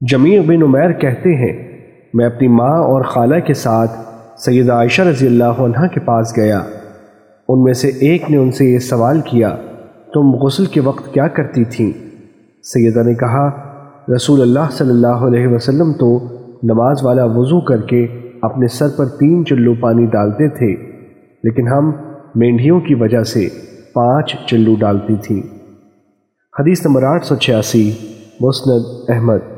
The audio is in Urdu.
جمیع بن عمیر کہتے ہیں، میں اپنی ماں اور خالہ کے ساتھ سیدہ عائشہ رضی اللہ عنہ کے پاس گیا۔ ان میں سے ایک نے ان سے یہ سوال کیا، تم غسل کے وقت کیا کرتی تھیں سیدہ نے کہا، رسول اللہ صلی اللہ علیہ وسلم تو نماز والا وضو کر کے اپنے سر پر تین چلو پانی ڈالتے تھے، لیکن ہم مینڈھیوں کی وجہ سے پانچ چلو ڈالتی تھیں۔ حدیث نمبر آٹھ سو چھیاسی، مسند احمد۔